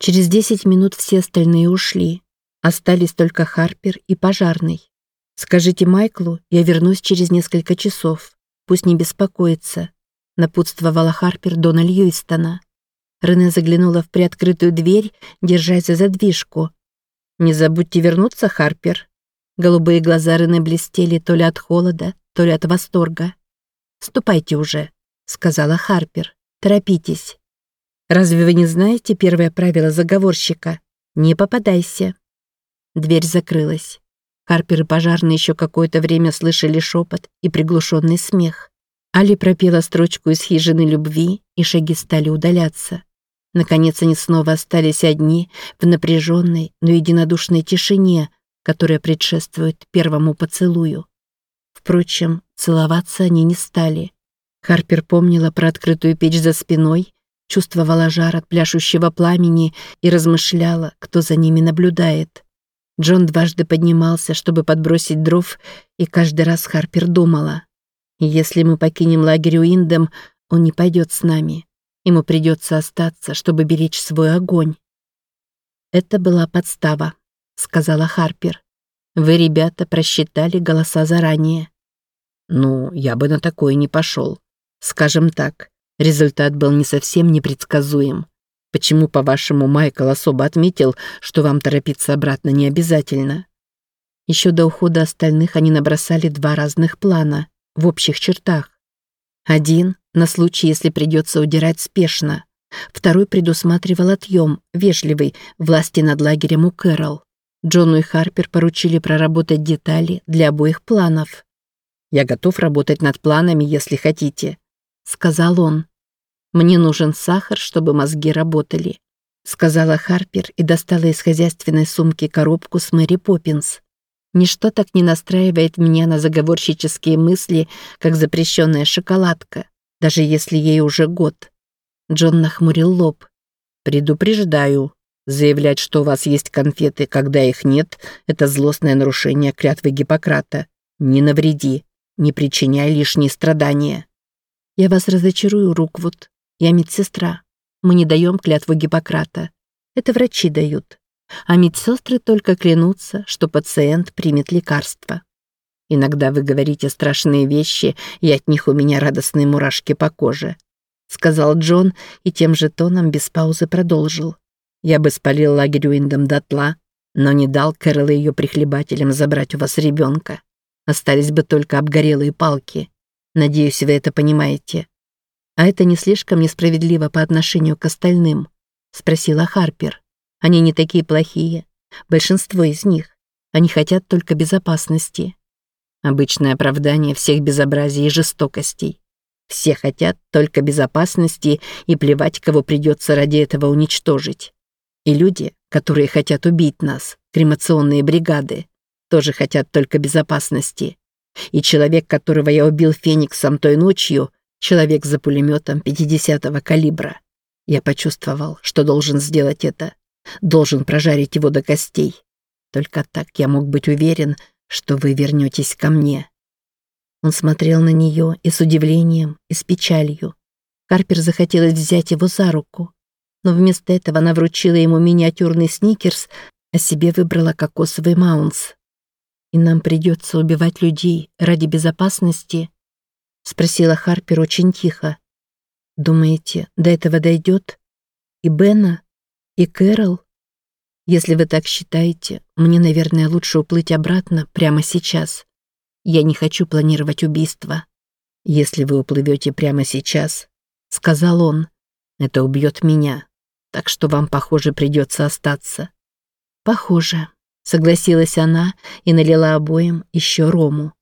Через десять минут все остальные ушли. Остались только Харпер и пожарный. «Скажите Майклу, я вернусь через несколько часов. Пусть не беспокоится», — напутствовала Харпер Дона Льюистона. Рене заглянула в приоткрытую дверь, держась за задвижку. «Не забудьте вернуться, Харпер». Голубые глаза Рене блестели то ли от холода, то ли от восторга. «Ступайте уже», — сказала Харпер. «Торопитесь». «Разве вы не знаете первое правило заговорщика? Не попадайся». Дверь закрылась. Харпер и пожарные еще какое-то время слышали шепот и приглушенный смех. Али пропела строчку из хижины любви, и шаги стали удаляться. Наконец они снова остались одни в напряженной, но единодушной тишине, которая предшествует первому поцелую. Впрочем, целоваться они не стали. Харпер помнила про открытую печь за спиной, чувствовала жар от пляшущего пламени и размышляла, кто за ними наблюдает. Джон дважды поднимался, чтобы подбросить дров, и каждый раз Харпер думала. «Если мы покинем лагерь Уиндем, он не пойдет с нами. Ему придется остаться, чтобы беречь свой огонь». «Это была подстава», — сказала Харпер. «Вы, ребята, просчитали голоса заранее». «Ну, я бы на такое не пошел. Скажем так, результат был не совсем непредсказуем. Почему, по-вашему, Майкл особо отметил, что вам торопиться обратно не обязательно? Еще до ухода остальных они набросали два разных плана, в общих чертах. Один — на случай, если придется удирать спешно. Второй предусматривал отъем, вежливый, власти над лагерем у Кэрол. Джону и Харпер поручили проработать детали для обоих планов. «Я готов работать над планами, если хотите», — сказал он. Мне нужен сахар, чтобы мозги работали», — сказала Харпер и достала из хозяйственной сумки коробку с Мэри Поппинс. Ничто так не настраивает меня на заговорщические мысли, как запрещенная шоколадка, даже если ей уже год. Джон нахмурил лоб. «Предупреждаю. Заявлять, что у вас есть конфеты, когда их нет, это злостное нарушение клятвы Гиппократа. Не навреди, не причиняй лишние страдания». «Я вас разочарую, Руквуд», я медсестра. Мы не даем клятву Гиппократа. Это врачи дают. А медсестры только клянутся, что пациент примет лекарство. Иногда вы говорите страшные вещи, и от них у меня радостные мурашки по коже», — сказал Джон и тем же тоном без паузы продолжил. «Я бы спалил лагерь Уиндом дотла, но не дал Кэрол и ее прихлебателям забрать у вас ребенка. Остались бы только обгорелые палки. Надеюсь, вы это понимаете. «А это не слишком несправедливо по отношению к остальным?» — спросила Харпер. «Они не такие плохие. Большинство из них. Они хотят только безопасности. Обычное оправдание всех безобразий и жестокостей. Все хотят только безопасности и плевать, кого придется ради этого уничтожить. И люди, которые хотят убить нас, кремационные бригады, тоже хотят только безопасности. И человек, которого я убил Фениксом той ночью, Человек за пулеметом 50-го калибра. Я почувствовал, что должен сделать это. Должен прожарить его до костей. Только так я мог быть уверен, что вы вернетесь ко мне. Он смотрел на нее и с удивлением, и с печалью. Карпер захотелось взять его за руку, но вместо этого она вручила ему миниатюрный сникерс, а себе выбрала кокосовый маунс. И нам придется убивать людей ради безопасности, Спросила Харпер очень тихо. «Думаете, до этого дойдет? И Бена? И Кэрол? Если вы так считаете, мне, наверное, лучше уплыть обратно прямо сейчас. Я не хочу планировать убийство. Если вы уплывете прямо сейчас, — сказал он, — это убьет меня. Так что вам, похоже, придется остаться. Похоже, — согласилась она и налила обоим еще рому.